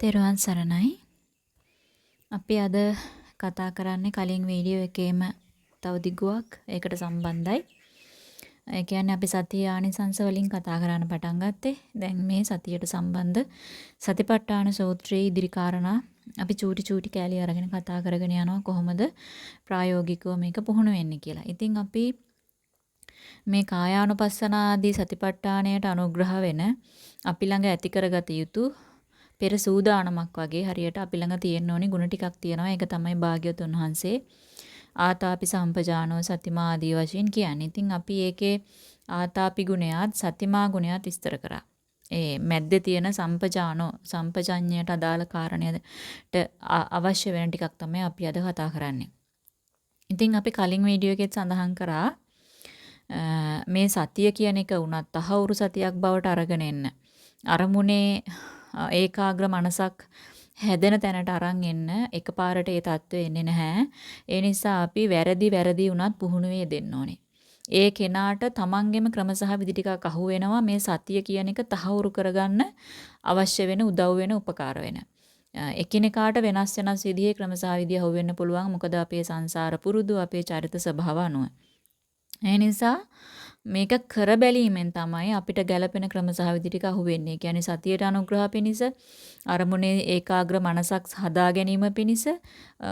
තෙරුවන් සරණයි. අපි අද කතා කරන්නේ කලින් වීඩියෝ එකේම තව දිගුවක් ඒකට සම්බන්ධයි. ඒ කියන්නේ අපි සතිය ආනිසංස වලින් කතා කරන්න පටන් ගත්තේ. දැන් මේ සතියට සම්බන්ධ සතිපට්ඨාන සූත්‍රයේ ඉදිරි කාරණා අපි චූටි චූටි කෑලි අරගෙන කතා කරගෙන යනවා කොහොමද ප්‍රායෝගිකව මේක පුහුණු වෙන්නේ කියලා. ඉතින් අපි මේ කායානුපස්සනාදී සතිපට්ඨානයට අනුග්‍රහ වෙන අපි ළඟ ඇති කරගත යුතු පෙර සූදානමක් වගේ හරියට අපි ළඟ තියෙන්න ඕනි ಗುಣ ටිකක් තියෙනවා. ඒක තමයි භාග්‍යවතුන් වහන්සේ ආතාපි සම්පජානෝ සතිමා ආදී වශයෙන් කියන්නේ. ඉතින් අපි ඒකේ ආතාපි ගුණයත් සතිමා ගුණයත් විස්තර කරා. ඒ මැද්දේ තියෙන සම්පජානෝ සම්පජඤ්ඤයට අදාළ කාරණයට අවශ්‍ය වෙන ටිකක් තමයි අපි අද කතා කරන්නේ. ඉතින් අපි කලින් වීඩියෝ එකෙත් සඳහන් කරා මේ සතිය කියන එක වුණත් තහවුරු සතියක් බවට අරගෙන එන්න. අරමුණේ ඒකාග්‍ර මනසක් හැදෙන තැනට අරන් එන්න එකපාරට ඒ தত্ত্বය එන්නේ නැහැ. ඒ නිසා අපි වැරදි වැරදි වුණත් පුහුණුවේ දෙන්න ඕනේ. ඒ කෙනාට තමන්ගෙම ක්‍රම සහ විදි ටිකක් අහු වෙනවා මේ සතිය කියන එක තහවුරු කරගන්න අවශ්‍ය වෙන උදව් වෙන උපකාර වෙන. එකිනෙකාට වෙනස් වෙනස් විදිහේ ක්‍රම සහ විදි අහු වෙන්න පුළුවන්. මොකද අපේ සංසාර පුරුදු අපේ චරිත ස්වභාව අනුව. ඒ නිසා මේක කර බැලීමෙන් තමයි අපිට ගැළපෙන ක්‍රම සහ විදි ටික අහුවෙන්නේ. කියන්නේ සතියට අනුග්‍රහ පිණිස අරමුණේ ඒකාග්‍ර මනසක් හදා ගැනීම පිණිස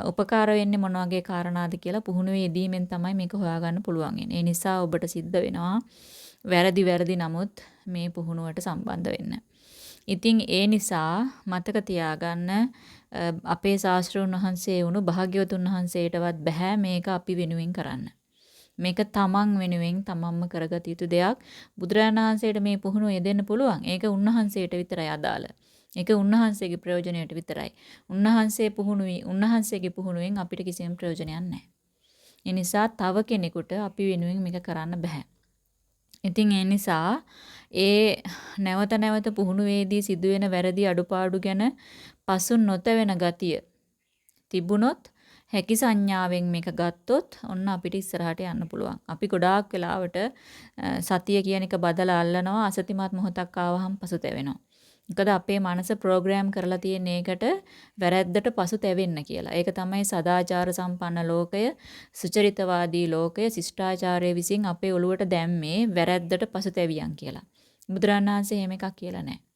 උපකාර වෙන්නේ මොන වගේ කාරණාද කියලා පුහුණුවේ යෙදීමෙන් තමයි මේක හොයාගන්න පුළුවන්. ඒ නිසා ඔබට සිද්ධ වෙනවා වැරදි වැරදි නමුත් මේ පුහුණුවට සම්බන්ධ වෙන්න. ඉතින් ඒ නිසා මතක තියාගන්න අපේ ශාස්ත්‍රඥ වහන්සේ වුණු භාග්‍යවතුන් වහන්සේටවත් බෑ මේක අපි වෙනුවෙන් කරන්න. මේක තමන් වෙනුවෙන් තමන්ම කරගත යුතු දෙයක්. බුදුරජාණන් වහන්සේට මේ පුහුණුව යෙදෙන්න පුළුවන්. ඒක උන්වහන්සේට විතරයි අදාළ. ඒක උන්වහන්සේගේ ප්‍රයෝජනයට විතරයි. උන්වහන්සේ පුහුණුවි උන්වහන්සේගේ පුහුණුවෙන් අපිට කිසිම ප්‍රයෝජනයක් නැහැ. ඒ නිසා තව කෙනෙකුට අපි වෙනුවෙන් මේක කරන්න බෑ. ඉතින් ඒ නිසා ඒ නැවත නැවත පුහුණුවේදී සිදුවෙන වැරදි අඩුපාඩු ගැන පසු නොතැවෙන ගතිය තිබුණොත් හැකි සංඥාවෙන් මේක ගත්තොත් ඔන්න අපිට ඉස්සරහට යන්න පුළුවන්. අපි ගොඩාක් වෙලාවට සතිය කියන එක බදලා අල්ලනවා අසතිමත් මොහොතක් ආවහම පසුතැවෙනවා. මොකද අපේ මනස ප්‍රෝග්‍රෑම් කරලා තියෙන එකට වැරැද්දට පසුතැවෙන්න කියලා. ඒක තමයි සදාචාර සම්පන්න ලෝකය, සුචරිතවාදී ලෝකය, ශිෂ්ටාචාරය විසින් අපේ ඔළුවට දැම්මේ වැරැද්දට පසුතැවියන් කියලා. බුදුරණන් වහන්සේ එහෙම එකක් කියලා නැහැ.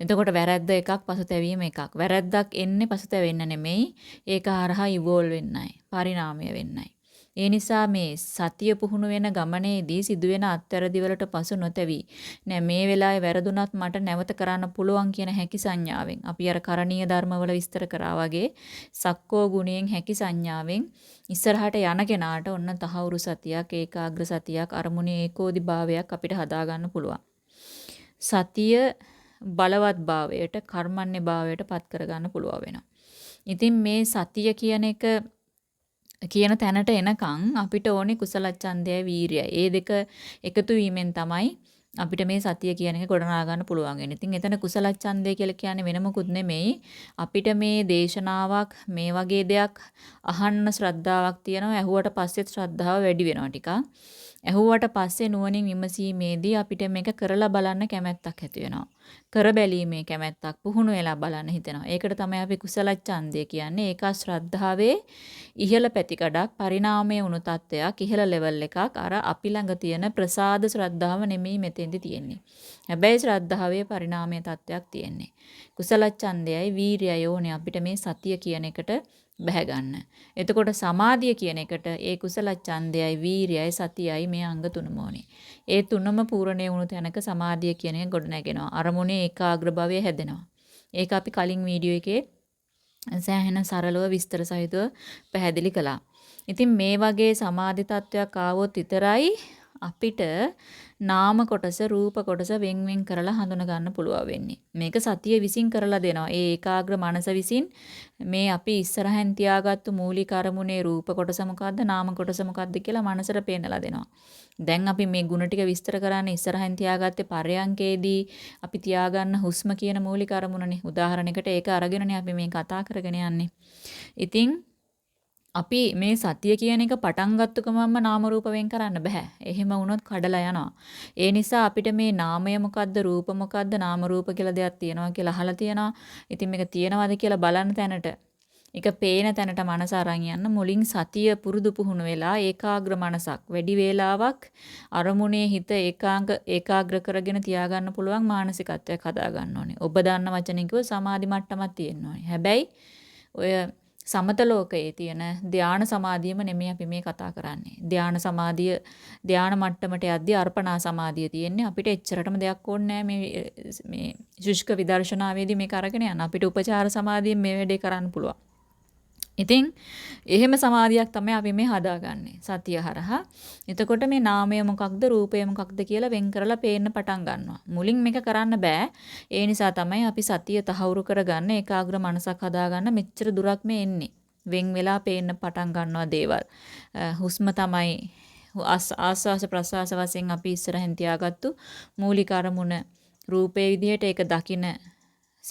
එතකොට වැරැද්ද එකක් පසුතැවීම එකක්. වැරැද්දක් එන්නේ පසුතැවෙන්න නෙමෙයි. ඒක හරහා ඉවෝල්ව් වෙන්නයි. පරිණාමය වෙන්නයි. ඒ නිසා මේ සතිය පුහුණු වෙන ගමනේදී සිදුවෙන අත්වැරදි වලට පසු නොතැවි නෑ මේ වෙලාවේ වැරදුනත් මට නැවත කරන්න පුළුවන් කියන හැකි සංඥාවෙන් අපි අර කරණීය ධර්මවල විස්තර කරා වගේ සක්කෝ ගුණයෙන් හැකි සංඥාවෙන් ඉස්සරහට යන කෙනාට ඔන්න තහවුරු සතියක් ඒකාග්‍ර සතියක් අරමුණේ ඒකෝදි භාවයක් අපිට හදාගන්න පුළුවන් සතිය බලවත් භාවයට කර්මන්නේ භාවයට පත් කරගන්න පුළුවන් වෙනවා. ඉතින් මේ සතිය කියන එක කියන තැනට එනකන් අපිට ඕනේ කුසල ඡන්දයයි වීරියයි. ඒ දෙක එකතු වීමෙන් තමයි අපිට මේ සතිය කියන එක ගොඩනගා ගන්න පුළුවන් වෙන්නේ. ඉතින් එතන කුසල ඡන්දය කියලා කියන්නේ වෙන මොකුත් නෙමෙයි. අපිට මේ දේශනාවක් මේ වගේ දෙයක් අහන්න ශ්‍රද්ධාවක් තියෙනවා. ඇහුවට පස්සෙත් ශ්‍රද්ධාව වැඩි වෙනවා ටිකක්. ඇහුවට පස්සේ නුවණින් විමසීමේදී අපිට මේක කරලා බලන්න කැමැත්තක් ඇති වෙනවා. කර බැලීමේ කැමැත්තක් පුහුණු වෙලා බලන්න හිතෙනවා. ඒකට තමයි අපි කුසල ඡන්දය කියන්නේ. ඒක ශ්‍රද්ධාවේ ඉහළ පැතිකඩක් පරිණාමයේ වුණු තත්වයක් ඉහළ ලෙවල් එකක්. අර අපි ළඟ තියෙන ප්‍රසාද ශ්‍රද්ධාව නෙමෙයි මෙතෙන්දි තියෙන්නේ. හැබැයි ශ්‍රද්ධාවේ පරිණාමයේ තත්වයක් තියෙන්නේ. කුසල ඡන්දයයි වීරියයි ඕනේ අපිට මේ සතිය කියන එකට බැහැ ගන්න. එතකොට සමාධිය කියන එකට ඒ කුසල ඡන්දයයි වීරියයි සතියයි මේ අංග තුනම ඕනේ. ඒ තුනම පූර්ණේ වුණු තැනක සමාධිය කියන එක ගොඩ නැගෙනවා. අරමුණේ ඒකාග්‍රභාවය හැදෙනවා. ඒක අපි කලින් වීඩියෝ එකේ සෑහෙන සරලව විස්තර සහිතව පැහැදිලි කළා. ඉතින් මේ වගේ සමාධි තත්වයක් ආවොත් විතරයි අපිට නාම කොටස රූප කොටස වෙන් වෙන් කරලා හඳුන ගන්න පුළුවන් වෙන්නේ. මේක සතිය විසින් කරලා දෙනවා. ඒ ඒකාග්‍ර මනස විසින් මේ අපි ඉස්සරහෙන් තියාගත්තු මූලික අරමුණේ රූප කොටස මොකද්ද නාම කොටස මොකද්ද කියලා මනසට පේනලා දෙනවා. දැන් අපි මේ ಗುಣ ටික විස්තර කරන්නේ ඉස්සරහෙන් තියාගත්තේ පරයන්කේදී අපි තියාගන්න හුස්ම කියන මූලික අරමුණනේ. උදාහරණයකට ඒක අරගෙනනේ අපි මේ කතා කරගෙන යන්නේ. ඉතින් අපි මේ සතිය කියන එක පටන් ගත්ත ගමන්ම නාම රූප වෙන් කරන්න බෑ. එහෙම වුණොත් කඩලා යනවා. ඒ නිසා අපිට මේ නාමය මොකද්ද රූප මොකද්ද නාම රූප කියලා දෙයක් තියෙනවා කියලා අහලා තියෙනවා. ඉතින් මේක තියෙනවද කියලා බලන්න තැනට ඒක පේන තැනට මනස අරන් යන්න මුලින් සතිය පුරුදු පුහුණු වෙලා ඒකාග්‍ර මනසක් වැඩි වේලාවක් අරමුණේ හිත ඒකාංග ඒකාග්‍ර කරගෙන තියාගන්න පුළුවන් මානසිකත්වයක් හදා ගන්න ඕනේ. ඔබ දන්න වචනින් කිව්ව සමාධි මට්ටමක් තියෙන්න ඕනේ. හැබැයි ඔය සමත ලෝකයේ තියෙන ධානා සමාධියම නෙමෙයි අපි මේ කතා කරන්නේ. ධානා සමාධිය ධානා මට්ටමට යද්දී අර්පණා සමාධිය තියෙන්නේ. අපිට එච්චරටම දෙයක් ඕනේ මේ මේ ශුෂ්ක විදර්ශනාවේදී මේක අරගෙන යන්න. අපිට උපචාර සමාධියෙන් මේ වැඩේ කරන්න පුළුවන්. ඉතින් එහෙම සමාධියක් තමයි අපි මේ හදාගන්නේ සතිය හරහා. එතකොට මේ නාමය මොකක්ද රූපය මොකක්ද කියලා වෙන් කරලා පේන්න පටන් ගන්නවා. මුලින් මේක කරන්න බෑ. ඒ නිසා තමයි අපි සතිය තහවුරු කරගන්න ඒකාග්‍ර මනසක් හදාගන්න මෙච්චර දුරක් මේ එන්නේ. වෙන් වෙලා පේන්න පටන් ගන්නවා දේවල්. හුස්ම තමයි ආස්වාස ප්‍රසවාස වශයෙන් අපි ඉස්සරහින් තියාගත්තු මූලික අරමුණ රූපේ විදිහට ඒක දකින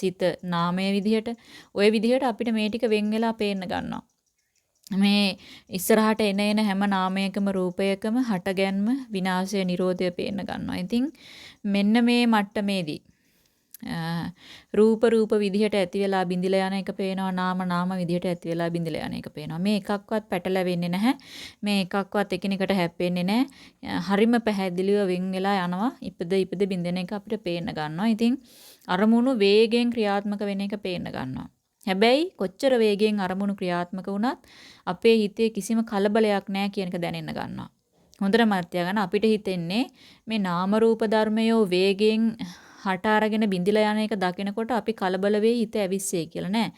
සිත නාමයේ විදිහට ওই විදිහට අපිට මේ ටික වෙන් වෙලා පේන්න ගන්නවා. මේ ඉස්සරහට එන එන හැම නාමයකම රූපයකම හටගැන්ම විනාශය නිරෝධය පේන්න ගන්නවා. ඉතින් මෙන්න මේ මට්ටමේදී රූප රූප විදිහට ඇති වෙලා බිඳිලා යන එක පේනවා නාම නාම විදිහට ඇති වෙලා බිඳිලා යන එක පේනවා. මේ එකක්වත් පැටලෙන්නේ නැහැ. මේ එකක්වත් එකිනෙකට හැප්පෙන්නේ නැහැ. හරිම පැහැදිලිව වෙන් වෙලා යනවා. ඉපද ඉපද බින්දෙන එක අපිට පේන්න ගන්නවා. ඉතින් අරමුණු වේගෙන් ක්‍රියාත්මක වෙන එක පේන්න ගන්නවා හැබැයි කොච්චර වේගෙන් අරමුණු ක්‍රියාත්මක වුණත් අපේ හිතේ කිසිම කලබලයක් නැහැ කියන එක දැනෙන්න ගන්නවා හොඳට මතක තියාගන්න අපිට හිතෙන්නේ මේ නාම රූප ධර්මයෝ වේගෙන් හට අරගෙන බිඳිලා යන එක දකිනකොට අපි කලබල වෙයි හිත ඇවිස්සේ කියලා නෑ.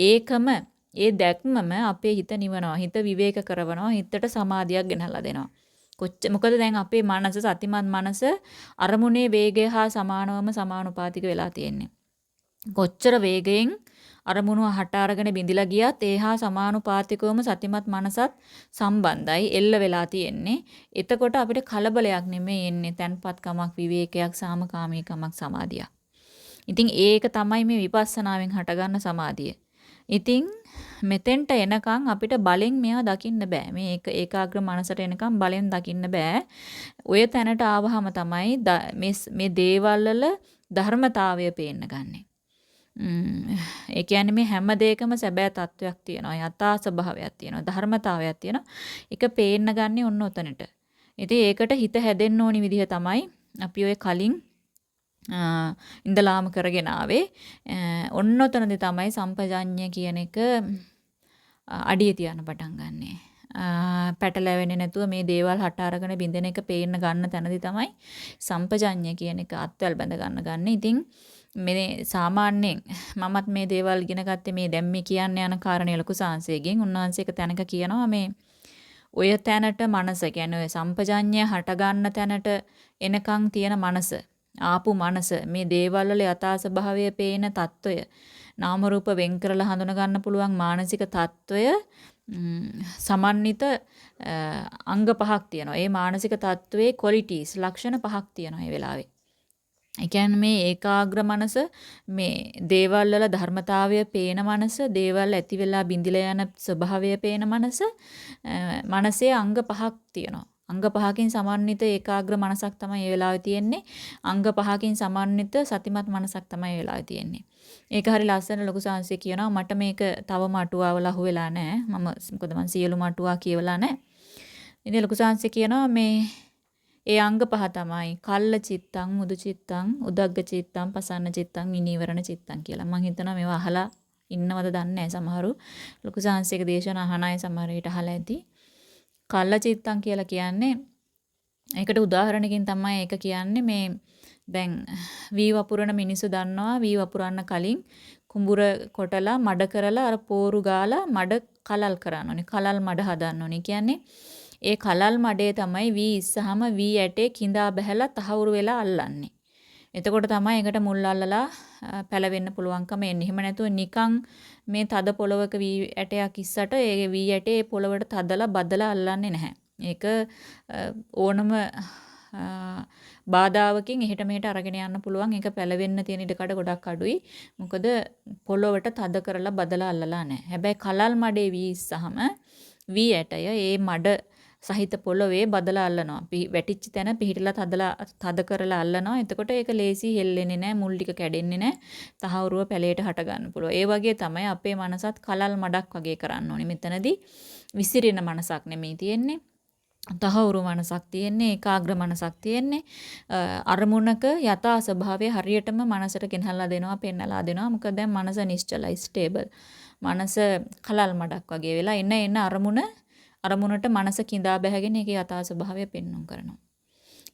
ඒකම ඒ දැක්මම අපේ හිත නිවනවා. හිත විවේක කරවනවා. හිතට සමාධියක් ගෙනහලා දෙනවා. කොච්ච මොකද දැන් අපේ මනස සතිමත් මනස අරමුණේ වේගය හා සමානවම සමානුපාතික වෙලා තියෙන්නේ. කොච්චර වේගයෙන් අරමුණු හට අරගෙන බිඳිලා ගියත් ඒ හා සමානුපාතිකවම සතිමත් මනසත් සම්බන්ධයි එල්ල වෙලා තියෙන්නේ. එතකොට අපිට කලබලයක් නෙමෙයි එන්නේ තන්පත්කමක් විවේකයක් සාමකාමීකමක් සමාධියක්. ඉතින් ඒක තමයි මේ විපස්සනාවෙන් හටගන්න සමාධිය. ඉතින් මෙතෙන්ට එනකන් අපිට බලෙන් මෙයා දකින්න බෑ. මේ ඒක ඒකාග්‍ර මනසට එනකන් බලෙන් දකින්න බෑ. ඔය තැනට ආවහම තමයි මේ දේවල් වල ධර්මතාවය පේන්න ගන්නේ. ඒ කියන්නේ මේ හැම දෙයකම සැබෑ තත්වයක් තියෙනවා. යථා ස්වභාවයක් තියෙනවා. ධර්මතාවයක් තියෙනවා. ඒක පේන්න ගන්නේ ඔන්න ඔතනට. ඉතින් ඒකට හිත හැදෙන්න ඕනි විදිහ තමයි අපි ඔය කලින් ඉඳලාම කරගෙන ආවේ. ඔන්න ඔතනදී තමයි සම්පජඤ්ඤය කියන එක අඩිය තියන්න පටන් ගන්නෙ. පැටලෙවෙන්නේ නැතුව මේ දේවල් හට අරගෙන බින්දෙන එක පේන්න ගන්න තැනදී තමයි සම්පජඤ්ඤය කියන එක අත්වල බැඳ ගන්න ගන්න. ඉතින් මේ සාමාන්‍යයෙන් මමත් මේ දේවල් ඉගෙන ගත්තේ මේ දැන් මේ කියන්න යන කාරණේ ලොකු සාංශයෙන් උන්වහන්සේ එක තැනක කියනවා මේ ඔය තැනට මනස කියන්නේ ඔය සම්පජඤ්ඤය හට ගන්න තැනට එනකන් තියෙන මනස ආපු මනස මේ දේවල් වල යථා ස්වභාවය පේන తত্ত্বය නාම රූප වෙන් කරලා හඳුන ගන්න පුළුවන් මානසික తত্ত্বය සමන්විත අංග පහක් තියෙනවා. ඒ මානසික తত্ত্বයේ qualities ලක්ෂණ පහක් තියෙනවා මේ වෙලාවේ. ඒ කියන්නේ මේ ඒකාග්‍ර මනස මේ දේවල් වල ධර්මතාවය පේන මනස දේවල් ඇති වෙලා බිඳිලා යන ස්වභාවය පේන මනස මනසේ අංග පහක් තියෙනවා අංග පහකින් සමන්විත ඒකාග්‍ර මනසක් තමයි මේ වෙලාවේ තියෙන්නේ අංග පහකින් සමන්විත සතිමත් මනසක් තමයි මේ වෙලාවේ තියෙන්නේ ඒක හරි ලස්සන ලොකු සංසය කියනවා මට මේක තවම අටුවාවල අහුවෙලා නැහැ මම මොකද මම සියලුම අටුවා කියවලා නැහැ ඉතින් ලොකු සංසය කියනවා මේ ඒ අංග පහ තමයි කල්ල චිත්තං මුදු චිත්තං උදග්ග චිත්තං පසන්න චිත්තං විනීවරණ චිත්තං කියලා. මම හිතනවා මේවා අහලා ඉන්නවද දන්නේ නැහැ සමහරු. ලොකු සාංශයක දේශන අහන අය සමහර විට අහලා ඇති. කල්ල චිත්තං කියලා කියන්නේ ඒකට උදාහරණකින් තමයි ඒක කියන්නේ මේ දැන් වී වපුරන මිනිස්සු දන්නවා වී වපුරන්න කලින් කුඹුර කොටලා මඩ කරලා අර පෝරු ගාලා මඩ කලල් කරන්න ඕනේ. කලල් මඩ හදන්න ඕනේ. කියන්නේ ඒ කලල් මඩේ තමයි වී ඉස්සහම වී ඇටේ කිඳා බහැලා තහවුරු වෙලා අල්ලන්නේ. එතකොට තමයි ඒකට මුල් අල්ලලා පැලවෙන්න පුළුවන්කම එන්නේ. එහෙම නැතුව නිකන් මේ තද පොලවක වී ඇටයක් ඉස්සට ඒ වී ඇටේ පොලවට තදලා බදලා අල්ලන්නේ නැහැ. ඒක ඕනම බාධාවකින් එහෙට මෙහෙට අරගෙන යන්න පුළුවන්. ඒක පැලවෙන්න තියෙන ඉඩකඩ ගොඩක් අඩුයි. මොකද පොළොවට තද කරලා බදලා අල්ලලා නැහැ. හැබැයි කලල් මඩේ වී ඉස්සහම වී ඇටය ඒ මඩ සහිත පොළවේ බදලා අල්ලනවා. වැටිච්ච තැන පිහිටලා තදලා තද කරලා අල්ලනවා. එතකොට ඒක ලේසි හෙල්ලෙන්නේ නැහැ, මුල් ටික කැඩෙන්නේ නැහැ. තහවුරුව පැලයට හට ගන්න පුළුවන්. ඒ වගේ තමයි අපේ මනසත් කලල් මඩක් වගේ කරන්න ඕනේ. මෙතනදී විසිරෙන මනසක් නෙමෙයි තියෙන්නේ. තහවුරු මනසක් තියෙන්නේ ඒකාග්‍ර මනසක් තියෙන්නේ අරමුණක යථා ස්වභාවය හරියටම මනසට ගෙනහලා දෙනවා පෙන්නලා දෙනවා මොකද දැන් මනස නිශ්චලයි ස්ටේබල් මනස කලල් මඩක් වගේ වෙලා එන එන අරමුණ අරමුණට මනස කිඳා බැහැගෙන ඒකේ යථා ස්වභාවය පෙන්වන්න කරනවා.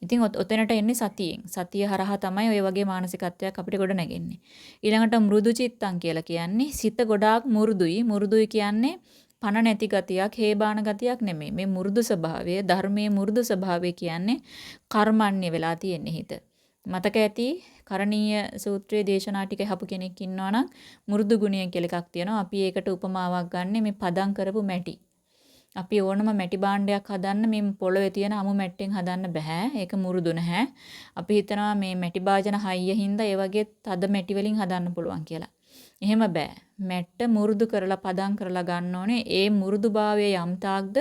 ඉතින් ඔතනට එන්නේ සතියෙන්. සතිය හරහා තමයි ওই වගේ මානසිකත්වයක් අපිට ගොඩ නැගෙන්නේ. ඊළඟට මෘදු චිත්තං කියලා කියන්නේ සිත ගොඩාක් මුරුදුයි. මුරුදුයි කියන්නේ පණ නැති ගතියක්, හේබාන ගතියක් නෙමෙයි. මේ මුරුදු ස්වභාවය, ධර්මයේ මුරුදු ස්වභාවය කියන්නේ කර්මන්නේ වෙලා තියෙන හිත. මතක ඇති කරණීය සූත්‍රයේ දේශනා ටික හපු කෙනෙක් ඉන්නවා නම් මුරුදු ගුණය කියලා එකක් තියෙනවා. අපි ඒකට උපමාවක් ගන්න මේ පදම් කරපු මැටි. අපි ඕනම මැටි භාණ්ඩයක් හදන්න මේ පොළවේ තියෙන අමු මැට්ටෙන් හදන්න බෑ. ඒක මුරුදු නැහැ. අපි හිතනවා මේ මැටි භාජන හයිය හින්දා ඒ වගේ තද මැටි වලින් හදන්න පුළුවන් කියලා. එහෙම බෑ. මැට්ට මුරුදු කරලා පදම් කරලා ගන්න ඕනේ. ඒ මුරුදුභාවයේ යම් තාක්ද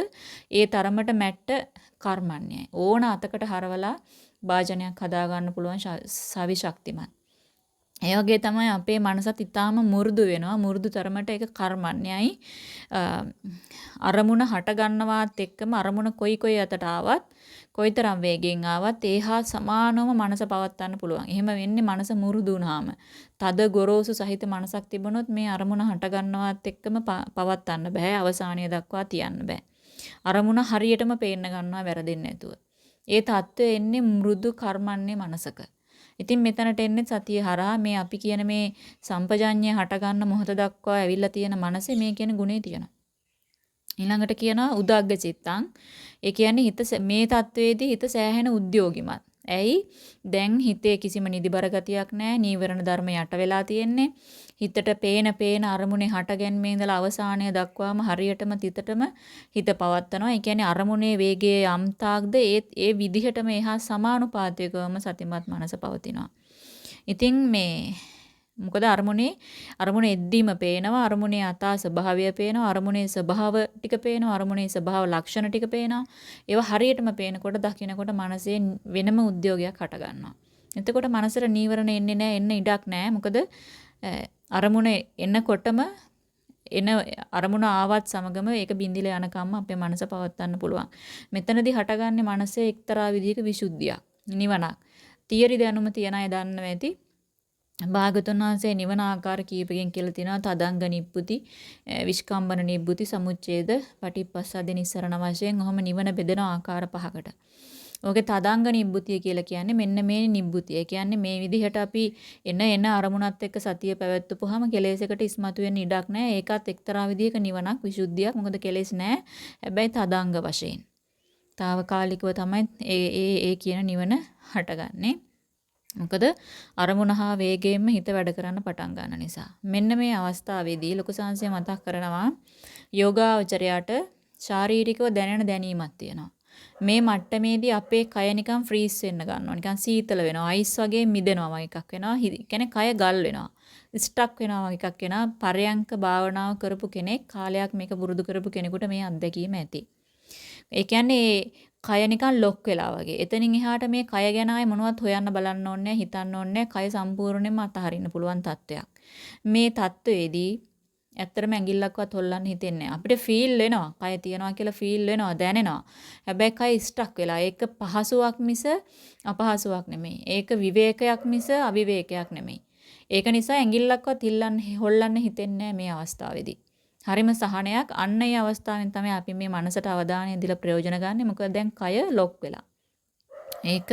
ඒ තරමට මැට්ට කර්මන්නේ. ඕන අතකට හරවලා භාජනයක් හදා ගන්න පුළුවන් සවි ශක්තිමත්. ඒ වගේ තමයි අපේ මනසත් ඊටාම මු르දු වෙනවා. මු르දු තරමට ඒක කර්මන්නේයි අරමුණ හට ගන්නවාත් එක්කම අරමුණ කොයි කොයි අතට ආවත් කොයිතරම් වේගෙන් ආවත් ඒහා සමානවම මනස පවත්වන්න පුළුවන්. එහෙම වෙන්නේ මනස මුරුදු වුණාම. තද ගොරෝසු සහිත මනසක් තිබුණොත් මේ අරමුණ හට ගන්නවාත් එක්කම පවත්වන්න බෑ. අවසානය දක්වා තියන්න බෑ. අරමුණ හරියටම පේන්න ගන්නවා වැරදෙන්නේ නැතුව. ඒ தত্ত্বය එන්නේ මෘදු කර්මන්නේ මනසක. ඉතින් මෙතනට එන්නේ සතිය හරහා මේ අපි කියන මේ සම්පජඤ්ඤය හටගන්න මොහොත දක්වා ඇවිල්ලා තියෙන මනසේ මේ කියන ගුණේ තියෙනවා. ඊළඟට කියනවා උදග්ග චිත්තං. ඒ කියන්නේ හිත මේ தത്വෙදී හිත සෑහෙන උද්‍යෝගිමත්. ඇයි? දැන් හිතේ කිසිම නිදිබර ගතියක් නැහැ. නීවරණ ධර්ම යට වෙලා තියෙන්නේ. හිතට පේන පේන අරමුණේ හටගැන්මේ ඉඳලා අවසානය දක්වාම හරියටම තිතටම හිත පවත්නවා. ඒ කියන්නේ අරමුණේ වේගයේ යම් තාක්ද ඒ ඒ විදිහටම එහා සමානුපාතිකවම සතිමත් මනස පවතිනවා. ඉතින් මේ මොකද අරමුණේ අරමුණ එද්දීම පේනවා අරමුණේ අතා ස්වභාවය පේනවා අරමුණේ ස්වභාව ටික පේනවා අරමුණේ ස්වභාව ලක්ෂණ ටික පේනවා. ඒවා හරියටම පේනකොට දකිනකොට මනසේ වෙනම උද්‍යෝගයක් හට ගන්නවා. එතකොට මනසට නීවරණ එන්නේ නැහැ එන්න ඉඩක් නැහැ. මොකද අරමුණ එනකොටම එන අරමුණ ආවත් සමගම ඒක බින්දිලා යනකම් අපේ මනස පවත්වන්න පුළුවන්. මෙතනදී හටගන්නේ මනසේ එක්තරා විදිහක විසුද්ධියක් නිවනක්. තියරි දැනුම තියන අය දන්නවා ඇති. භාගතුන් වහන්සේ නිවන ආකාර කීපකින් කියලා තිනවා තදංග නිබ්බුති විස්කම්බන නිබ්බුති සමුච්ඡේද පටිපස්සද්ද නිස්සරණ වශයෙන් ඔහම නිවන බෙදෙන ආකාර පහකට. ඕකේ තදංග නිබ්බුතිය කියලා කියන්නේ මෙන්න මේ නිබ්බුතිය. ඒ කියන්නේ මේ විදිහට අපි එන එන අරමුණත් එක්ක සතිය පැවැත්වුවාම කෙලෙසකට ඉස්මතු වෙන්න ඉඩක් නැහැ. ඒකත් එක්තරා විදිහක නිවනක් විසුද්ධියක්. මොකද කෙලෙස් නැහැ. හැබැයි තදංග වශයෙන්. తాවකාලිකව තමයි ඒ ඒ ඒ කියන නිවන හටගන්නේ. මොකද අරමුණ හා වේගයෙන්ම හිත වැඩ කරන්න පටන් ගන්න නිසා. මෙන්න මේ අවස්ථාවේදී ලොකු සංසය මතක් කරනවා යෝගාවචරයට ශාරීරිකව දැනෙන දැනීමක් තියෙනවා. මේ මට්ටමේදී අපේ කය නිකන් ෆ්‍රීස් වෙන්න ගන්නවා. නිකන් සීතල වෙනවා. අයිස් වගේ මිදෙනවා වගේ එකක් වෙනවා. කියන්නේ කය ගල් වෙනවා. ස්ටක් වෙනවා වගේ එකක් වෙනවා. පරයන්ක භාවනාව කරපු කෙනෙක් කාලයක් මේක පුරුදු කරපු කෙනෙකුට මේ අත්දැකීම ඇති. ඒ කියන්නේ කය නිකන් ලොක් වෙලා වගේ. එතනින් එහාට මේ කය ගැන ආයේ මොනවත් හොයන්න බලන්න ඕනේ හිතන්න ඕනේ කය සම්පූර්ණයෙන්ම අතහරින්න පුළුවන් තත්වයක්. මේ තත්වයේදී ඇත්තටම ඇඟිල්ලක්වත් හොල්ලන්න හිතෙන්නේ අපිට ෆීල් වෙනවා. කය තියනවා කියලා ෆීල් වෙනවා, දැනෙනවා. හැබැයි කය ස්ටක් වෙලා. ඒක පහසුවක් මිස අපහසුවක් නෙමෙයි. ඒක විවේකයක් මිස අවිවේකයක් නෙමෙයි. ඒක නිසා ඇඟිල්ලක්වත් හිල්ලන්න හොල්ලන්න හිතෙන්නේ මේ අවස්ථාවේදී. හරිම සහනයක් අන්න ඒ අවස්ථාවෙන් තමයි අපි මේ මනසට අවධානය දීලා ප්‍රයෝජන ගන්න. මොකද දැන් කය ලොක් වෙලා. ඒක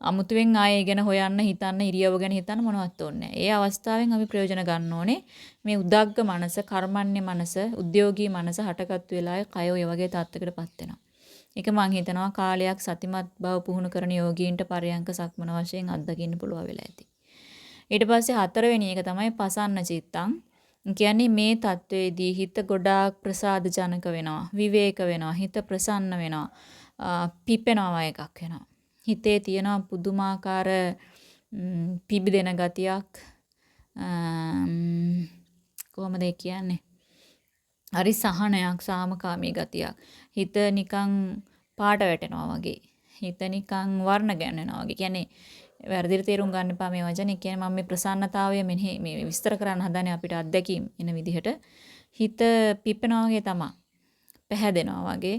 අමුතුවෙන් ආයේ ගැන හොයන්න හිතන්න ඉරියව ගැන හිතන්න මොනවත් ඕනේ ඒ අවස්ථාවෙන් අපි ප්‍රයෝජන ගන්න ඕනේ මේ උදග්ග මනස, කර්මන්නේ මනස, උද්‍යෝගී මනස හටගත් වෙලාවේ කය ඔය වගේ තත්ත්වයකටපත් වෙනවා. ඒක මං හිතනවා කාලයක් සතිමත් බව පුහුණු කරන යෝගීන්ට පරයන්ක සක්මන වශයෙන් අත්දකින්න පුළුවන් වෙලා ඇති. ඊට පස්සේ හතරවෙනි එක තමයි පසන්න චිත්තං. කියන්නේ මේ தത്വෙදී හිත ගොඩාක් ප්‍රසාද ජනක වෙනවා. විවේක වෙනවා. හිත ප්‍රසන්න වෙනවා. පිපෙනවා එකක් වෙනවා. හිතේ තියෙන පුදුමාකාර පිබිදෙන ගතියක් කොහොමද කියන්නේ? හරි සහනයක් සාමකාමී ගතියක්. හිත නිකන් පාට වැටෙනවා වගේ. හිත නිකන් වර්ණ ගැන්වෙනවා වගේ. කියන්නේ වැරදිට තේරුම් ගන්න එපා මේ වචනේ. කියන්නේ මම මේ ප්‍රසන්නතාවය මෙහි මේ විස්තර කරන්න හදන්නේ අපිට අත්දැකීම් එන විදිහට. හිත පිපෙනවා වගේ තමයි. පැහැදෙනවා වගේ.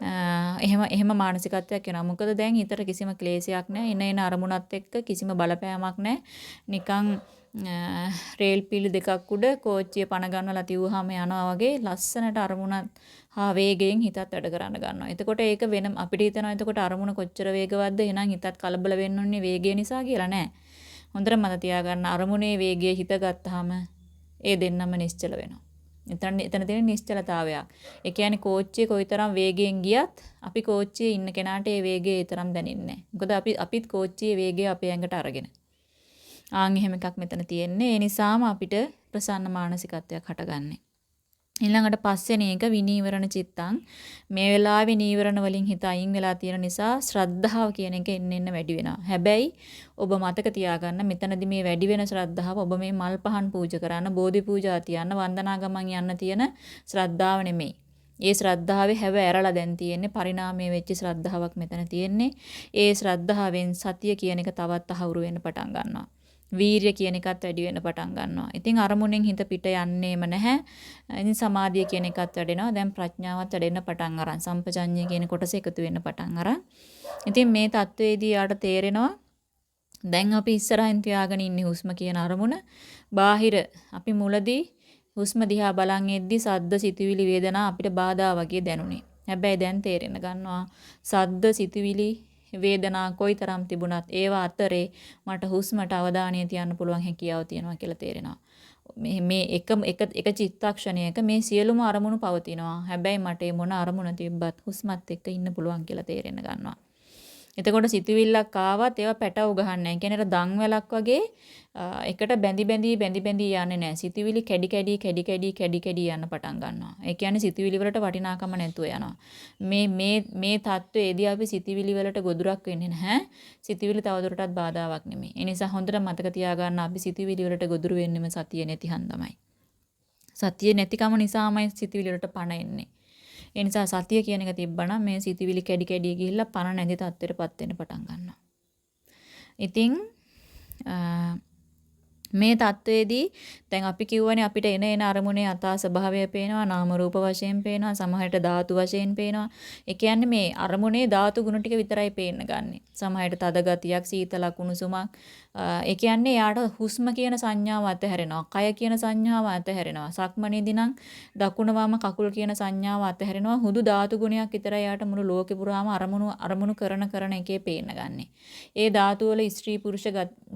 එහෙම එහෙම මානසිකත්වයක් එනවා. මොකද දැන් හිතට කිසිම ක්ලේශයක් නැහැ. එන එන අරමුණත් එක්ක කිසිම බලපෑමක් නැහැ. නිකන් රේල් පීලි දෙකක් උඩ කෝච්චිය පණ ගන්නලා තියුවාම යනවා වගේ ලස්සනට අරමුණත් හා වේගයෙන් හිතත් වැඩ කරන්න ගන්නවා. එතකොට ඒක වෙන අපිට හිතනවා එතකොට අරමුණ කොච්චර වේගවත්ද එහෙනම් හිතත් කලබල වෙන්න ඕනේ වේගය නිසා කියලා නෑ. හොඳට මතක තියාගන්න අරමුණේ වේගය හිත ගත්තාම ඒ දෙන්නම නිශ්චල වෙනවා. එතන එතන තියෙන නිශ්චලතාවයක්. ඒ කියන්නේ කෝච්චිය කොයිතරම් වේගයෙන් ගියත් අපි කෝච්චියේ ඉන්න කෙනාට ඒ වේගය ඒ තරම් දැනෙන්නේ නැහැ. මොකද අපි අපිත් කෝච්චියේ වේගය අපේ ඇඟට අරගෙන. ආන් එහෙම එකක් මෙතන තියෙන්නේ. ඒ නිසාම අපිට ප්‍රසන්න මානසිකත්වයක් හටගන්නේ. ඊළඟට පස්වෙනි එක විනීවරණ චිත්තං මේ වෙලාවේ නීවරණ වලින් හිත අයින් වෙලා තියෙන නිසා ශ්‍රද්ධාව කියන එක එන්න එන්න වැඩි වෙනවා. හැබැයි ඔබ මතක තියාගන්න මෙතනදි මේ වැඩි වෙන ශ්‍රද්ධාව ඔබ මේ මල් පහන් පූජා කරන්න, බෝධි පූජා තියන්න, වන්දනා ගමන් යන්න තියෙන ශ්‍රද්ධාව නෙමෙයි. ඒ ශ්‍රද්ධාවේ හැව ඇරලා දැන් තියෙන්නේ පරිණාමයේ වෙච්ච ශ්‍රද්ධාවක් මෙතන තියෙන්නේ. ඒ ශ්‍රද්ධාවෙන් සතිය කියන එක තවත් අහුරු වෙන්න පටන් ගන්නවා. වීරිය කියන එකත් වැඩි වෙන්න පටන් ගන්නවා. ඉතින් අරමුණෙන් හිත පිට යන්නේම නැහැ. ඉතින් සමාධිය කියන එකත් වැඩෙනවා. දැන් ප්‍රඥාවත් වැඩෙන්න පටන් අරන් සම්පජඤ්ඤය කියන කොටස එකතු වෙන්න පටන් අරන්. ඉතින් මේ தത്വෙදී යාට තේරෙනවා දැන් අපි ඉස්සරහින් තියාගෙන ඉන්නේ හුස්ම කියන අරමුණ. බාහිර අපි මුලදී හුස්ම දිහා බලන් ඉද්දී සද්ද සිතුවිලි වේදනා අපිට බාධා වගේ දැනුනේ. හැබැයි දැන් තේරෙන ගන්නවා සද්ද සිතුවිලි වේදනා කොයිතරම් තිබුණත් ඒවා අතරේ මට හුස්මට අවධානය තියන්න පුළුවන් හැකියාව තියෙනවා කියලා තේරෙනවා. මේ මේ එක එක එක චිත්තක්ෂණයක මේ සියලුම අරමුණු පවතිනවා. හැබැයි මට මොන අරමුණ තිබ්බත් හුස්මත් එක්ක ඉන්න පුළුවන් කියලා තේරෙන්න ගන්නවා. එතකොට සිතුවිල්ලක් ආවත් ඒවා පැටව ගහන්නේ නැහැ. කියන්නේ දන්වැලක් වගේ එකට බැඳි බැඳි බැඳි බැඳි යන්නේ නැහැ. සිතුවිලි කැඩි කැඩි කැඩි කැඩි කැඩි කැඩි යන්න පටන් ගන්නවා. ඒ කියන්නේ සිතුවිලි වලට වටිනාකම නැතුව යනවා. මේ මේ මේ தത്വෙදී අපි සිතුවිලි වලට ගොදුරක් වෙන්නේ නැහැ. සිතුවිලි තවදුරටත් බාධාවක් නෙමෙයි. ඒ නිසා හොඳට මතක තියාගන්න අපි සිතුවිලි වලට ගොදුරු වෙන්නෙම සතිය නැතිහන් තමයි. සතිය නැතිකම නිසාමයි සිතුවිලි වලට පණ එන්නේ. ඒ නිසා සතිය කියන එක තිබ්බනම් මේ සිතිවිලි කැඩි කැඩි ගිහිල්ලා පණ නැති තත්ත්වෙටපත් වෙන්න පටන් ගන්නවා. ඉතින් මේ தത്വෙදී දැන් අපි කියවනේ අපිට එන එන අරමුණේ අතා ස්වභාවය පේනවා නාම රූප වශයෙන් පේනවා සමහරට ධාතු වශයෙන් පේනවා ඒ කියන්නේ මේ අරමුණේ ධාතු ගුණ ටික විතරයි පේන්න ගන්නෙ සමහරට තද ගතියක් සීතල කුණුසුමක් ඒ කියන්නේ යාට හුස්ම කියන සංඥාව අතහැරෙනවා. කය කියන සංඥාව අතහැරෙනවා. සක්මනේදී නම් දකුණ වම කකුල් කියන සංඥාව අතහැරෙනවා. හුදු ධාතු ගුණයක් විතරයි යාට මුළු ලෝකෙ පුරාම අරමුණු අරමුණු කරන කරන එකේ පේන්න ගන්නෙ. ඒ ධාතු වල ස්ත්‍රී පුරුෂ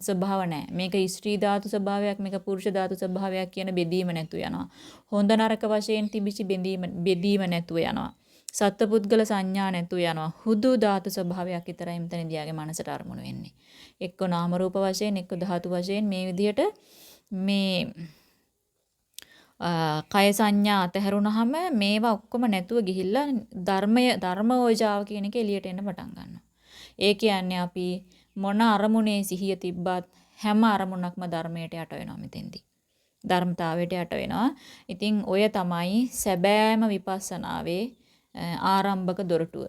ස්වභාව නැහැ. මේක ස්ත්‍රී ධාතු ස්වභාවයක් මේක පුරුෂ ධාතු ස්වභාවයක් කියන බෙදීම නැතු යනවා. හොඳ නරක වශයෙන් තිබිච්ච බෙදීම බෙදීම නැතුව යනවා. සත්පුද්ගල සංඥා නැතු යනවා. හුදු ධාතු ස්වභාවයක් විතරයි මෙතනදී යාගේ මනසට අරමුණු වෙන්නේ. එක්ක නාම රූප වශයෙන් එක්ක ධාතු වශයෙන් මේ විදිහට මේ කය සංඥා අතහැරුණාම මේවා ඔක්කොම නැතුව ගිහිල්ලා ධර්මය ධර්ම ඕජාව කියන එක එළියට එන්න පටන් ගන්නවා. ඒ කියන්නේ අපි මොන අරමුණේ සිහිය තිබ්බත් හැම අරමුණක්ම ධර්මයට යට වෙනවා මෙතෙන්දී. ධර්මතාවයට යට වෙනවා. ඉතින් ඔය තමයි සැබෑම විපස්සනාවේ ආරම්භක දොරටුව.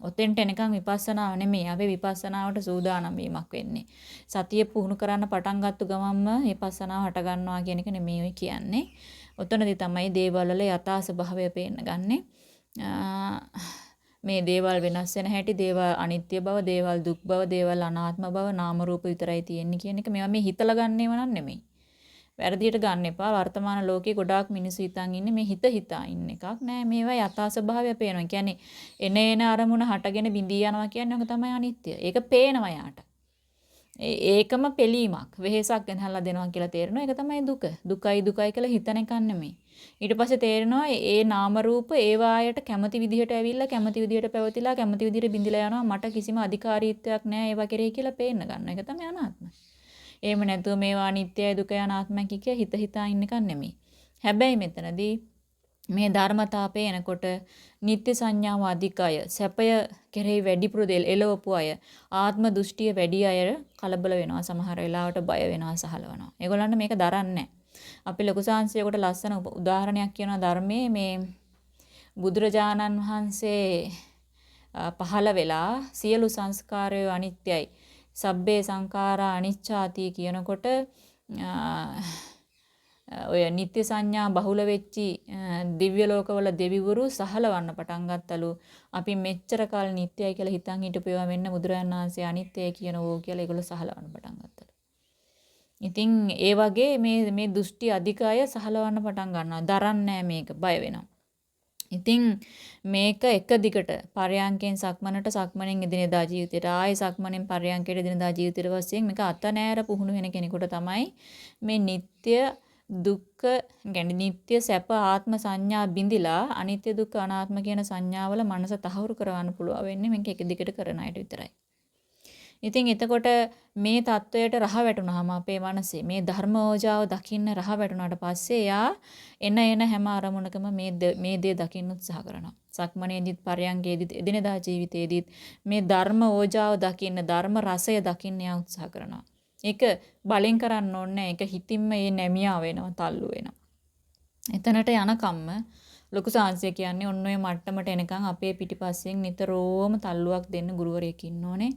ඔතෙන්ට එනකන් විපස්සනාව නෙමෙයි. අපි විපස්සනාවට සූදානම් වීමක් වෙන්නේ. සතිය පුහුණු කරන්න පටන් ගත්ත ගමන්ම විපස්සනාව හට ගන්නවා කියන එක නෙමෙයි කියන්නේ. ඔතනදී තමයි දේවල් වල යථා ස්වභාවය පේන්න ගන්නෙ. මේ දේවල් වෙනස් වෙන හැටි, දේවල් අනිත්‍ය බව, දේවල් දුක් බව, දේවල් අනාත්ම බව, නාම රූප විතරයි තියෙන්නේ කියන එක මේවා මේ හිතලා ගන්නේව නෙමෙයි. වැරදියට ගන්න එපා. වර්තමාන ලෝකේ ගොඩාක් මිනිස්සු හිතන් ඉන්නේ මේ හිත හිතා ඉන්න එකක් නෑ. මේවා යථා ස්වභාවය පේනවා. කියන්නේ එන එන අරමුණ හටගෙන බිඳී යනවා කියන්නේ ඔක තමයි අනිත්‍ය. ඒක පේනවා යාට. ඒකම පෙලීමක් වෙහෙසක් ගෙනහලා දෙනවා කියලා තේරෙනවා. ඒක තමයි දුක. දුකයි දුකයි කියලා හිතන එකක් නෙමෙයි. ඊට පස්සේ තේරෙනවා ඒ නාම රූප ඒ වායට කැමති විදිහට ඇවිල්ලා කැමති විදිහට පැවතිලා කැමති විදිහට බිඳිලා යනවා. මට කිසිම අධිකාරීත්වයක් නැහැ ඒවා කෙරෙහි කියලා පේන්න ගන්න. ඒක තමයි අනාත්මයි. එහෙම නැතුව මේවා අනිත්‍යයි දුකයි අනාත්මයි කිය හිත හිතා ඉන්න එකක් නෙමෙයි. හැබැයි මෙතනදී මේ ධර්මතා පේනකොට නිත්‍ය සංඥාව අධිකය සැපය කෙරෙහි වැඩිපුර දෙල් එලවපු අය ආත්ම දෘෂ්ටිය වැඩි අය කලබල වෙනවා සමහර වෙලාවට බය වෙනවා සහලවනවා. ඒගොල්ලන්ට මේක දරන්නේ අපි ලොකු සාංශයකට ලස්සන උදාහරණයක් කියනවා ධර්මයේ මේ බුදුරජාණන් වහන්සේ පහළ වෙලා සියලු සංස්කාරය අනිත්‍යයි. සබ්බේ සංඛාරා අනිච්චාති කියනකොට ඔය නිත්‍ය සංඥා බහුල වෙච්චි දිව්‍ය ලෝකවල දෙවිවරු සහලවන්න පටන් ගත්තලු. අපි මෙච්චර කාල නිත්‍යයි කියලා හිතන් හිටපු ඒවා මෙන්න බුදුරජාණන් වහන්සේ අනිත්‍යයි කියන ඕ කියලා ඒගොල්ලෝ සහලවන්න පටන් ගත්තලු. ඉතින් ඒ වගේ මේ මේ දෘෂ්ටි අධික අය සහලවන්න පටන් ගන්නවා. දරන්නේ මේක බය වෙනවා. ඉතින් මේක එක දිගට පරයන්කෙන් සක්මනට සක්මනෙන් එදිනෙදා ජීවිතයට ආයේ සක්මනෙන් පරයන්කයට එදිනෙදා ජීවිතයට වශයෙන් මේක අතනෑර පුහුණු වෙන කෙනෙකුට තමයි මේ නিত্য දුක්ඛ يعني නিত্য සැප ආත්ම සංඥා බිඳිලා අනිත්‍ය දුක්ඛ අනාත්ම කියන සංඥාවල මනස තහවුරු කරවන්න පුළුවන් වෙන්නේ මේක එක දිගට කරන අයට විතරයි. ඉතින් එතකොට මේ தত্ত্বයට රහ වැටුනහම අපේ මනසේ මේ ධර්ම ඕජාව දකින්න රහ වැටුණාට පස්සේ එයා එන එන හැම අරමුණකම මේ මේ දේ දකින්න උත්සාහ කරනවා. සක්මණේදිත් පරයන්ගේදිත් එදිනෙදා ජීවිතේදිත් මේ ධර්ම ඕජාව දකින්න ධර්ම රසය දකින්න එයා උත්සාහ කරනවා. ඒක බලෙන් කරන්න ඕනේ ඒක හිතින්ම මේ නැමියා වෙනවා, තල්ලු වෙනවා. එතනට යනකම්ම ලොකු සාංශය කියන්නේ ඔන්න ඔය මට්ටමට එනකන් අපේ පිටිපස්සෙන් නිතරම තල්ලුවක් දෙන්න ගුරුවරයෙක් ඉන්න ඕනේ.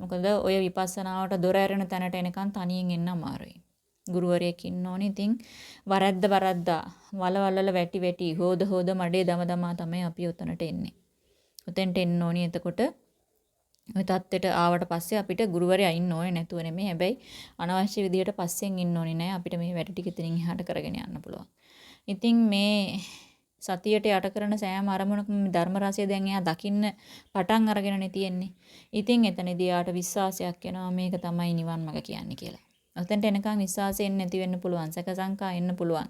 මොකද ඔය විපස්සනාවට දොර ඇරෙන තැනට එනකන් තනියෙන් එන්න අමාරුයි. ගුරුවරයෙක් ඉන්න ඕනේ. ඉතින් වරද්ද වරද්දා වලවලල වැටි වැටි හොද හොද මඩේ දම දමා තමයි අපි උතනට එන්නේ. උතෙන්ට එන්න ඕනේ එතකොට ওই தත්ත්වයට ආවට පස්සේ අපිට ගුරුවරයා ඉන්න ඕනේ නැතුව නෙමෙයි. හැබැයි අනවශ්‍ය විදියට පස්සෙන් ඉන්න ඕනේ නැහැ. අපිට මේ වැඩ ටික ඉතින් එහාට කරගෙන යන්න පුළුවන්. ඉතින් මේ සතියට යට කරන සෑම අරමුණකම ධර්ම රසය දැන් එයා දකින්න පටන් අරගෙනනේ තියෙන්නේ. ඉතින් එතනදී යාට විශ්වාසයක් එනවා මේක තමයි නිවන් මඟ කියන්නේ කියලා. ඔතෙන්ට එනකන් විශ්වාසයෙන් නැති වෙන්න පුළුවන්. සැක සංකා එන්න පුළුවන්.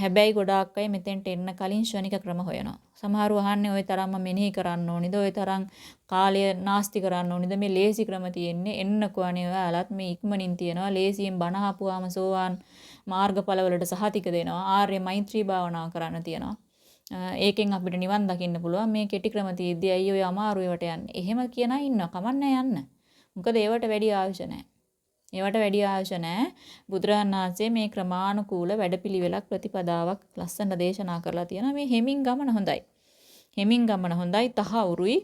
හැබැයි ගොඩාක් අය මෙතෙන්ට එන්න කලින් ශනික ක්‍රම හොයනවා. සමහරව අහන්නේ ওই තරම්ම මෙනෙහි කරන්න ඕනිද? ওই තරම් කාලය නාස්ති කරන්න ඕනිද? මේ ලේසි ක්‍රම තියෙන්නේ. එන්නකෝ අනේ ඔයාලත් මේ ඉක්මනින් තියනවා. ලේසියෙන් බණ අහපුවාම සෝවාන් මාර්ගඵලවලට සහතික දෙනවා. ආර්ය මෛත්‍රී භාවනාව කරන්න තියනවා. ඒකෙන් අපිට නිවන් දකින්න පුළුවන්. මේ කෙටි ක්‍රම තියෙද්දි අයියෝ ඔය අමාරු ඒවට යන්නේ. එහෙම කියන අය ඉන්නවා. කමන්නේ යන්න. මොකද ඒවට වැඩි ආයුෂ නැහැ. ඒවට වැඩි ආයුෂ නැහැ. බුදුරජාණන් වහන්සේ මේ ක්‍රමානුකූල වැඩපිළිවෙලක් ප්‍රතිපදාවක් ලස්සන දේශනා කරලා තියෙනවා. මේ හෙමින් ගමන හොඳයි. හෙමින් ගමන හොඳයි. තහවුරුයි.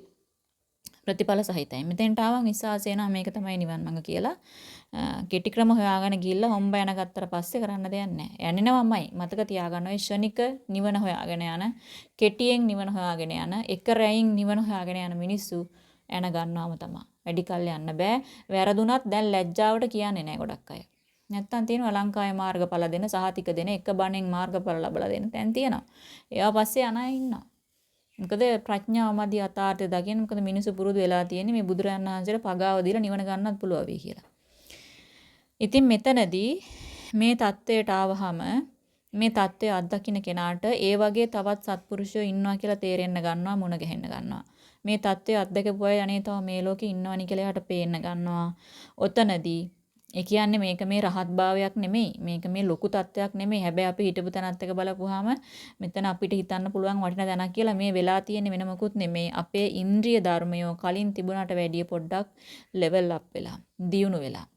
ප්‍රතිඵල සහිතයි. මෙතෙන්ට ආවන් විශ්වාසය නම් මේක තමයි නිවන් මඟ කියලා. කෙටි ක්‍රම හොයාගෙන ගිහිල්ලා හොම්බ යන ගත්තට පස්සේ කරන්න දෙයක් නැහැ. යන්නේනවමයි. මතක තියාගන්න ඔය ශනික නිවන හොයාගෙන යන, කෙටියෙන් නිවන හොයාගෙන යන, එක රැයින් නිවන හොයාගෙන යන මිනිස්සු යන ගන්නවම තමයි. වැඩි කල් යන්න බෑ. වැරදුනත් දැන් ලැජ්ජාවට කියන්නේ නැහැ ගොඩක් අය. නැත්තම් තියෙනවා ලංකාවේ මාර්ගඵල දෙන සහතික දෙන එක බණෙන් මාර්ගඵල ලැබලා දෙන තැන් තියෙනවා. ඒවා පස්සේ අනයි ඉන්නවා. මොකද ප්‍රඥාව මදි අතාර්ථය දකින්න. මොකද මිනිසු පුරුදු වෙලා තියෙන්නේ මේ බුදුරයන් වහන්සේට පගාව දීලා නිවන ගන්නත් පුළුවන් වෙයි කියලා. ඉතින් මෙතනදී මේ தත්වයට ආවහම මේ தත්වය අත්දකින්න කෙනාට ඒ වගේ තවත් සත්පුරුෂයෝ ඉන්නවා කියලා තේරෙන්න ගන්නවා මුණ ගැහෙන්න ගන්නවා. මේ தත්වය අත්දකපු අය අනේ තව මේ ලෝකේ ඉන්නවනි කියලා එයාට පේන්න ගන්නවා. ඔතනදී ඒ කියන්නේ මේක මේ රහත් භාවයක් නෙමෙයි. මේක මේ ලොකු තත්ත්වයක් නෙමෙයි. හැබැයි අපි හිටපු තැනත් එක බලපුවාම මෙතන අපිට හිතන්න පුළුවන් වටින තැනක් කියලා මේ වෙලා තියෙන්නේ වෙන මොකුත් නෙමෙයි. අපේ ඉන්ද්‍රිය ධර්මයෝ කලින් තිබුණාට වැඩිය පොඩ්ඩක් ලෙවල් අප් වෙලා, දියුණු වෙලා.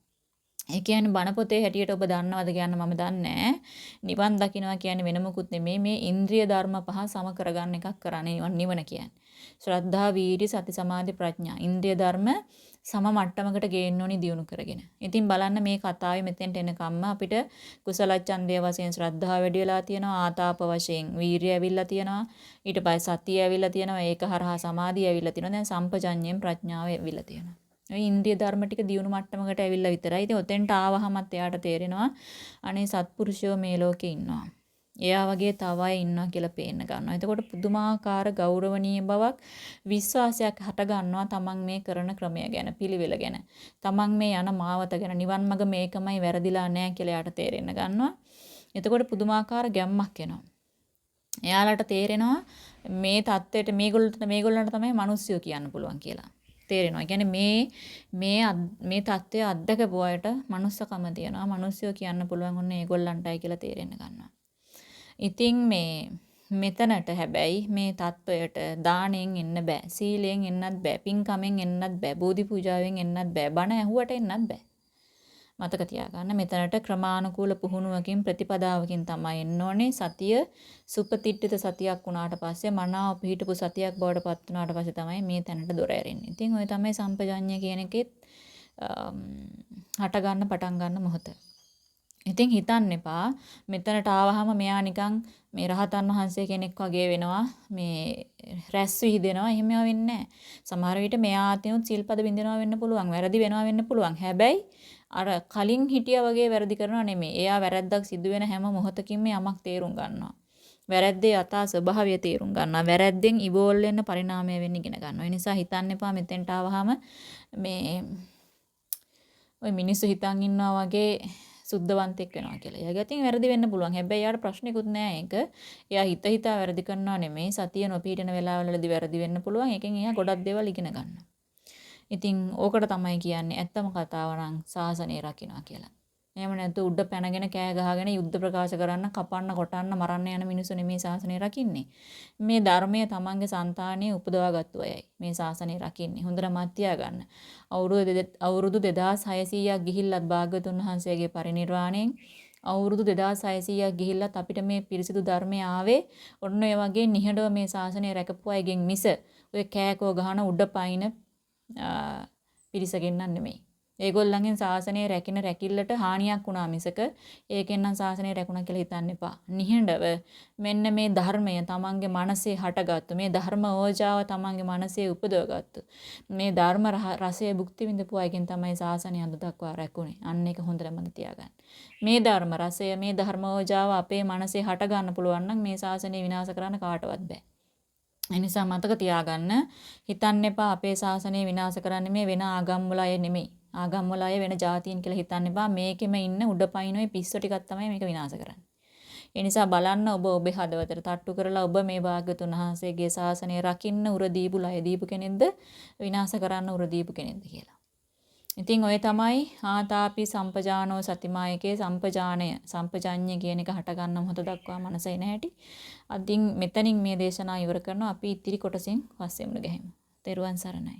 ඒ කියන්නේ බණ පොතේ හැටියට ඔබ දන්නවද කියන්න මම දන්නේ නිවන් දකින්නවා කියන්නේ වෙන මොකුත් නෙමෙයි මේ ඉන්ද්‍රිය ධර්ම පහ සම කරගන්න එකක් කරන්නේ නිවන කියන්නේ. ශ්‍රද්ධා, වීර්ය, සති, සමාධි, ප්‍රඥා. ඉන්ද්‍රිය ධර්ම සම මට්ටමකට ගේන්න ඕනි දියුණු කරගෙන. ඉතින් බලන්න මේ කතාවේ මෙතෙන්ට එනකම්ම අපිට කුසල ඡන්දය වශයෙන් ශ්‍රද්ධාව වැඩි වෙලා තියෙනවා ආතාප වශයෙන් වීරිය ඇවිල්ලා තියෙනවා ඊට පස්සේ සතිය ඇවිල්ලා තියෙනවා ඒක හරහා සමාධිය ඇවිල්ලා තියෙනවා දැන් සම්පජඤ්ඤයෙන් ප්‍රඥාව ඇවිල්ලා තියෙනවා. ඔය ඉන්ද්‍රිය ධර්ම ටික දියුණු මට්ටමකට ඇවිල්ලා විතරයි. ඉතින් ඔතෙන්ට ආවහමත් එයාට තේරෙනවා අනේ සත්පුරුෂයෝ මේ ලෝකේ ඉන්නවා. එයා වගේ තව අය ඉන්නවා කියලා පේන්න ගන්නවා. එතකොට පුදුමාකාර ගෞරවණීය බවක් විශ්වාසයක් හට ගන්නවා තමන් මේ කරන ක්‍රමය ගැන, පිළිවෙල ගැන. තමන් මේ යන මාවත ගැන නිවන් මඟ මේකමයි වැරදිලා නෑ කියලා යාට තේරෙන්න ගන්නවා. එතකොට පුදුමාකාර ගැම්මක් එනවා. එයාලට තේරෙනවා මේ தത്വෙට මේගොල්ලන්ට මේගොල්ලන්ට තමයි මිනිස්සුયો කියන්න පුළුවන් කියලා. තේරෙනවා. කියන්නේ මේ මේ මේ தത്വය අද්දකපු අයට මනුස්සකම තියෙනවා. මිනිස්සුયો කියන්න පුළුවන් ඔන්න ඒගොල්ලන්ටයි කියලා තේරෙන්න ගන්නවා. ඉතින් මේ මෙතනට හැබැයි මේ தත්වයට දාණයෙන් එන්න බෑ. සීලයෙන් එන්නත් බෑ. පින්කමෙන් එන්නත් බෑ. බෝධි පූජාවෙන් එන්නත් බෑ. බණ ඇහුවට එන්නත් බෑ. මතක තියාගන්න මෙතනට ක්‍රමානුකූල පුහුණුවකින් ප්‍රතිපදාවකින් තමයි එන්න ඕනේ සතිය සුපතිට්ඨිත සතියක් වුණාට පස්සේ මනාව පිහිටපු සතියක් බවට පත් වුණාට පස්සේ තමයි මේ තැනට දොර ඇරෙන්නේ. ඉතින් ওই තමයි සම්පජඤ්ඤය කියන එකෙත් හට ගන්න පටන් ගන්න මොහොත. ඉතින් හිතන්න එපා මෙතනට ආවහම මෙයා නිකන් මේ රහතන් වහන්සේ කෙනෙක් වගේ වෙනවා මේ රැස් විහිදෙනවා එහෙම වෙන්නේ නැහැ. සමහර විට මෙයා අතිනුත් සිල්පද බින්දෙනවා වෙන්න පුළුවන්. වැරදි වෙනවා වෙන්න පුළුවන්. හැබැයි අර කලින් හිටියා වගේ වැරදි කරනවා නෙමෙයි. එයා වැරද්දක් සිදු වෙන හැම මොහොතකින්ම යමක් තේරුම් ගන්නවා. වැරද්දේ යථා ස්වභාවය තේරුම් ගන්නවා. වැරද්දෙන් ඉවෝල් වෙන්න පරිණාමය වෙන්න ඉගෙන ගන්නවා. ඒ නිසා හිතන්න එපා මෙතෙන්ට ආවහම මේ ඔය මිනිස්සු හිතන් ඉන්නවා වගේ සුද්ධවන්තෙක් වෙනවා කියලා. එයාගේ අතින් වැරදි වෙන්න පුළුවන්. හැබැයි එයාට ප්‍රශ්නිකුත් නෑ ඒක. එයා හිත හිතා වැරදි කරනවා නෙමෙයි. සතිය නොපීඩන වෙලාවලදී වැරදි වෙන්න පුළුවන්. ඒකෙන් එයා ගොඩක් දේවල් ඉගෙන ගන්නවා. ඉතින් ඕකට තමයි කියන්නේ ඇත්තම කතාව නම් සාසනය රකින්නවා කියලා. එහෙම නැත්නම් උඩ පැනගෙන කෑ ගහගෙන යුද්ධ ප්‍රකාශ කරන්න, කපන්න, කොටන්න, මරන්න යන මිනිස්සු නෙමේ ශාසනය රකින්නේ. මේ ධර්මය තමන්ගේ సంతානිය උපදවාගත්තු අයයි මේ ශාසනය රකින්නේ. හොඳට මත් තියාගන්න. අවුරුදු අවුරුදු 2600ක් ගිහිල්ලත් භාග්‍යතුන් වහන්සේගේ පරිණිරවාණයෙන් අවුරුදු 2600ක් ගිහිල්ලත් අපිට මේ පිරිසිදු ධර්මය ආවේ ඔන්න ඔය වගේ නිහඬව මේ ශාසනය රැකපු අයගෙන් මිස ඔය කෑකෝ ගහන උඩ පයින් පිරිසගෙන් නෙමෙයි. ඒගොල්ලන්ගෙන් ශාසනය රැකින රැකිල්ලට හානියක් වුණා මිසක ඒකෙන් නම් ශාසනය රැකුණා කියලා හිතන්න එපා. නිහඬව මෙන්න මේ ධර්මය තමන්ගේ මනසේ හටගත්තු මේ ධර්ම ඕජාව තමන්ගේ මනසේ උපදවගත්තු මේ ධර්ම රසය භුක්ති විඳපු අයගෙන් තමයි ශාසනය අද දක්වා රැකුනේ. අන්න ඒක හොඳට මතක තියාගන්න. මේ ධර්ම රසය මේ ධර්ම ඕජාව අපේ මනසේ හට ගන්න පුළුවන් නම් මේ ශාසනය විනාශ කරන්න කාටවත් බෑ. එනිසා මතක තියාගන්න හිතන්න එපා අපේ ශාසනය විනාශ කරන්නේ මේ වෙන ආගම් වල අය නෙමෙයි. ආගම් වල අය වෙන જાතීන් කියලා හිතන්න එපා. මේකෙම ඉන්න උඩ පයින් ඔය පිස්සු ටිකක් තමයි මේක විනාශ කරන්නේ. ඒ නිසා බලන්න ඔබ ඔබේ හදවතට තට්ටු කරලා ඔබ මේ භාග්‍යතුන් වහන්සේගේ ශාසනය රකින්න උර දීපු ලය දීපු කෙනෙක්ද විනාශ කරන්න උර දීපු කෙනෙක්ද කියලා. ඉතින් ඔය තමයි ආතාපි සම්පජානෝ සතිමායකේ සම්පජානය සම්පජඤ්ඤය කියන එක හට ගන්න මොහොත දක්වා මනස එන හැටි. අදින් මෙතනින් මේ දේශනාව ඉවර කරනවා අපි ඉතිරි කොටසින් පස්සේ මුණ ගැහෙමු. තෙරුවන් සරණයි.